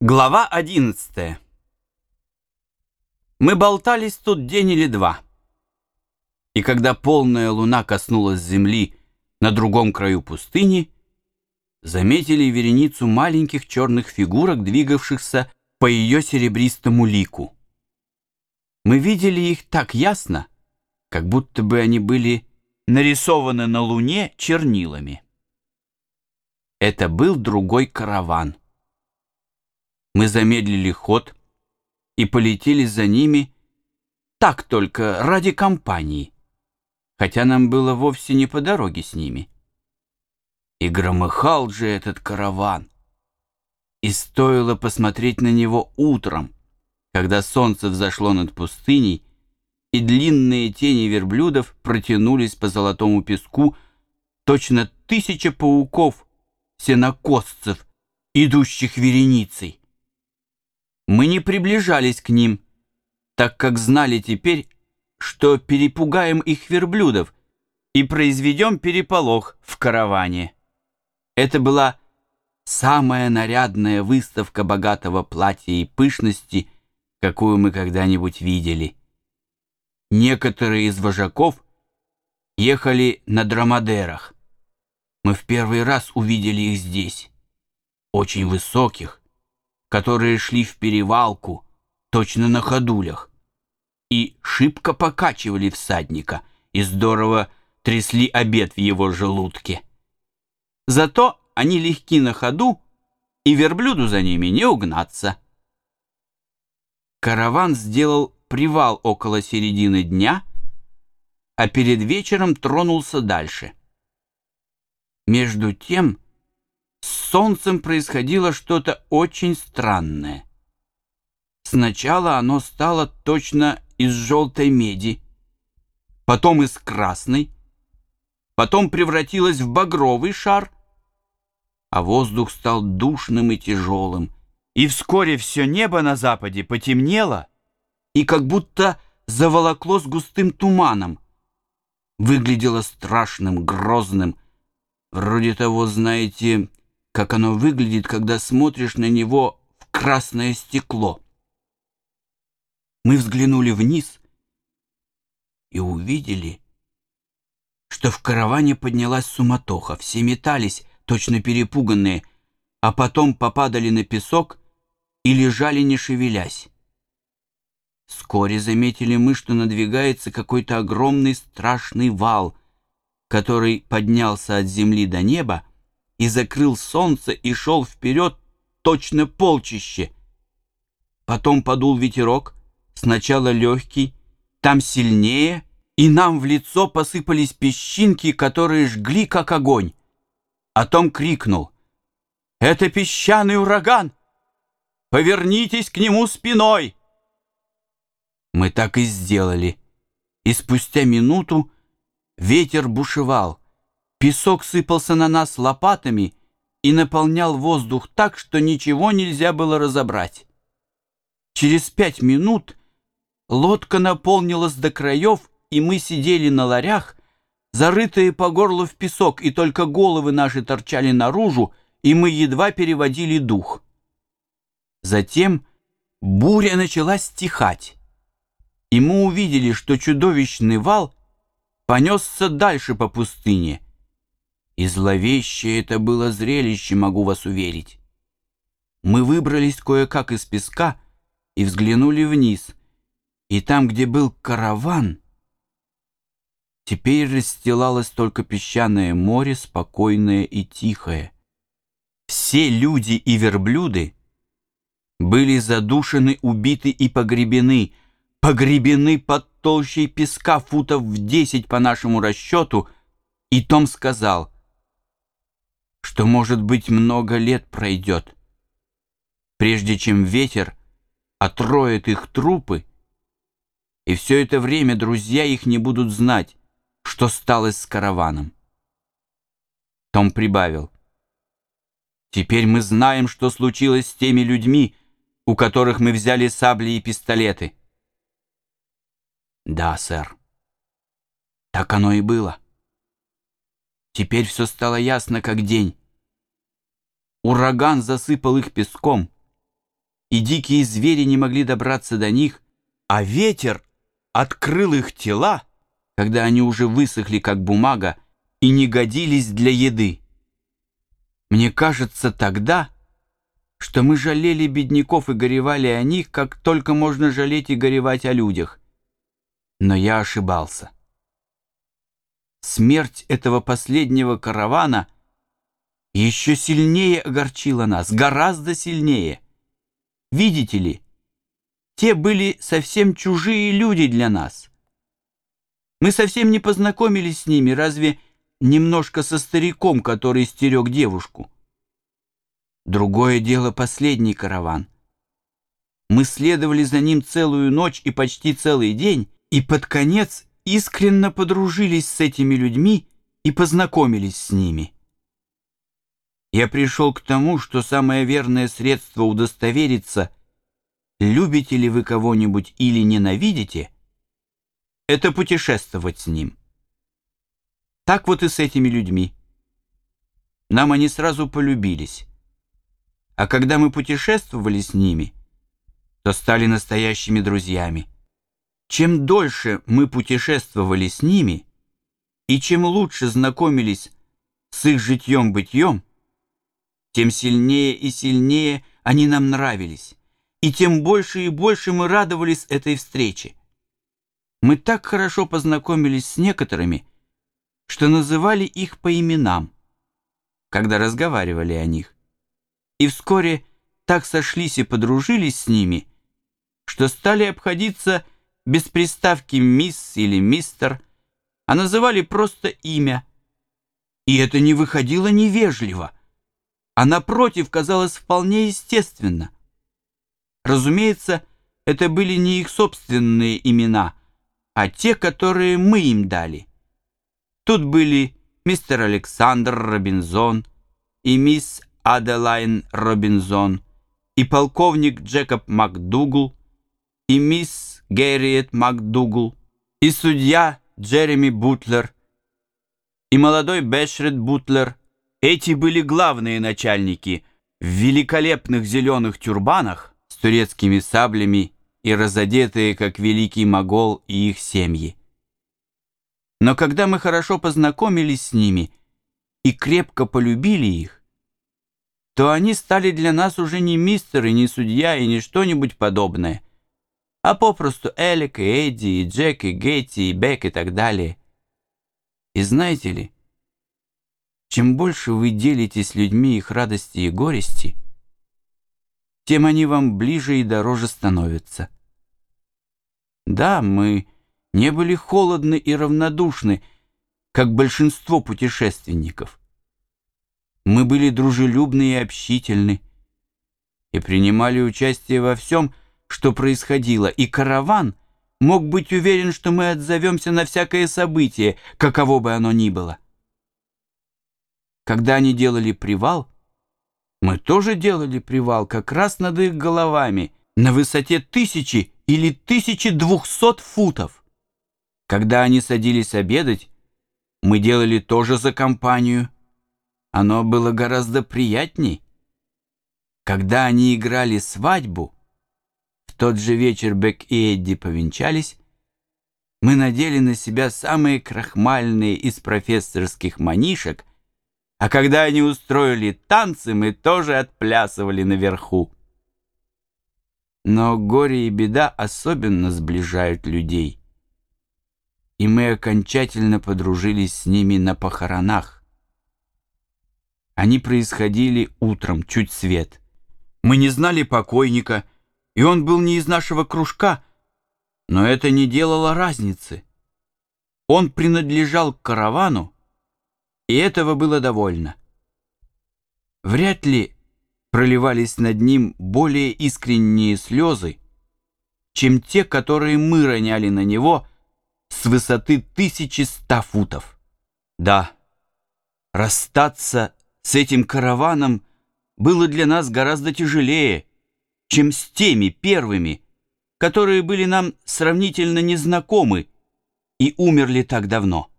Глава 11 Мы болтались тут день или два. И когда полная луна коснулась земли на другом краю пустыни, заметили вереницу маленьких черных фигурок, двигавшихся по ее серебристому лику. Мы видели их так ясно, как будто бы они были нарисованы на луне чернилами. Это был другой караван. Мы замедлили ход и полетели за ними так только ради компании, хотя нам было вовсе не по дороге с ними. И громыхал же этот караван. И стоило посмотреть на него утром, когда солнце взошло над пустыней, и длинные тени верблюдов протянулись по золотому песку, точно тысяча пауков, сенокосцев, идущих вереницей. Мы не приближались к ним, так как знали теперь, что перепугаем их верблюдов и произведем переполох в караване. Это была самая нарядная выставка богатого платья и пышности, какую мы когда-нибудь видели. Некоторые из вожаков ехали на драмадерах. Мы в первый раз увидели их здесь, очень высоких, которые шли в перевалку, точно на ходулях, и шибко покачивали всадника и здорово трясли обед в его желудке. Зато они легки на ходу, и верблюду за ними не угнаться. Караван сделал привал около середины дня, а перед вечером тронулся дальше. Между тем, солнцем происходило что-то очень странное. Сначала оно стало точно из желтой меди, потом из красной, потом превратилось в багровый шар, а воздух стал душным и тяжелым, и вскоре все небо на западе потемнело и как будто заволокло с густым туманом. Выглядело страшным, грозным, вроде того, знаете, как оно выглядит, когда смотришь на него в красное стекло. Мы взглянули вниз и увидели, что в караване поднялась суматоха. Все метались, точно перепуганные, а потом попадали на песок и лежали, не шевелясь. Вскоре заметили мы, что надвигается какой-то огромный страшный вал, который поднялся от земли до неба, и закрыл солнце и шел вперед точно полчище. Потом подул ветерок, сначала легкий, там сильнее, и нам в лицо посыпались песчинки, которые жгли, как огонь. А Том крикнул. «Это песчаный ураган! Повернитесь к нему спиной!» Мы так и сделали, и спустя минуту ветер бушевал — Песок сыпался на нас лопатами и наполнял воздух так, что ничего нельзя было разобрать. Через пять минут лодка наполнилась до краев, и мы сидели на ларях, зарытые по горлу в песок, и только головы наши торчали наружу, и мы едва переводили дух. Затем буря начала стихать, и мы увидели, что чудовищный вал понесся дальше по пустыне — и зловещее это было зрелище, могу вас уверить. Мы выбрались кое-как из песка и взглянули вниз, и там, где был караван, теперь расстилалось только песчаное море, спокойное и тихое. Все люди и верблюды были задушены, убиты и погребены, погребены под толщей песка футов в десять по нашему расчету, и Том сказал — что, может быть, много лет пройдет, прежде чем ветер отроет их трупы, и все это время друзья их не будут знать, что стало с караваном. Том прибавил. «Теперь мы знаем, что случилось с теми людьми, у которых мы взяли сабли и пистолеты». «Да, сэр, так оно и было». Теперь все стало ясно, как день. Ураган засыпал их песком, и дикие звери не могли добраться до них, а ветер открыл их тела, когда они уже высохли, как бумага, и не годились для еды. Мне кажется тогда, что мы жалели бедняков и горевали о них, как только можно жалеть и горевать о людях. Но я ошибался. Смерть этого последнего каравана еще сильнее огорчила нас, гораздо сильнее. Видите ли, те были совсем чужие люди для нас. Мы совсем не познакомились с ними, разве немножко со стариком, который стерег девушку. Другое дело последний караван. Мы следовали за ним целую ночь и почти целый день, и под конец искренно подружились с этими людьми и познакомились с ними. Я пришел к тому, что самое верное средство удостовериться, любите ли вы кого-нибудь или ненавидите, это путешествовать с ним. Так вот и с этими людьми. Нам они сразу полюбились. А когда мы путешествовали с ними, то стали настоящими друзьями. Чем дольше мы путешествовали с ними, и чем лучше знакомились с их житьем-бытьем, тем сильнее и сильнее они нам нравились, и тем больше и больше мы радовались этой встрече. Мы так хорошо познакомились с некоторыми, что называли их по именам, когда разговаривали о них. И вскоре так сошлись и подружились с ними, что стали обходиться без приставки «мисс» или «мистер», а называли просто имя. И это не выходило невежливо, а напротив казалось вполне естественно. Разумеется, это были не их собственные имена, а те, которые мы им дали. Тут были мистер Александр Робинзон и мисс Аделайн Робинзон, и полковник Джекоб МакДугл, и мисс Гэрриет МакДугл, и судья Джереми Бутлер, и молодой Бешред Бутлер. Эти были главные начальники в великолепных зеленых тюрбанах с турецкими саблями и разодетые, как великий могол и их семьи. Но когда мы хорошо познакомились с ними и крепко полюбили их, то они стали для нас уже не мистер и не судья и не что-нибудь подобное, а попросту Элик и Эдди, и Джек, и Гетти, и Бек и так далее. И знаете ли, чем больше вы делитесь с людьми их радости и горести, тем они вам ближе и дороже становятся. Да, мы не были холодны и равнодушны, как большинство путешественников. Мы были дружелюбны и общительны и принимали участие во всем, что происходило, и караван мог быть уверен, что мы отзовемся на всякое событие, каково бы оно ни было. Когда они делали привал, мы тоже делали привал как раз над их головами, на высоте тысячи или тысячи двухсот футов. Когда они садились обедать, мы делали тоже за компанию. Оно было гораздо приятней. Когда они играли свадьбу, тот же вечер Бек и Эдди повенчались, мы надели на себя самые крахмальные из профессорских манишек, а когда они устроили танцы, мы тоже отплясывали наверху. Но горе и беда особенно сближают людей и мы окончательно подружились с ними на похоронах. Они происходили утром, чуть свет. Мы не знали покойника, и он был не из нашего кружка, но это не делало разницы. Он принадлежал к каравану, и этого было довольно. Вряд ли проливались над ним более искренние слезы, чем те, которые мы роняли на него — с высоты 1100 футов. Да, расстаться с этим караваном было для нас гораздо тяжелее, чем с теми первыми, которые были нам сравнительно незнакомы и умерли так давно.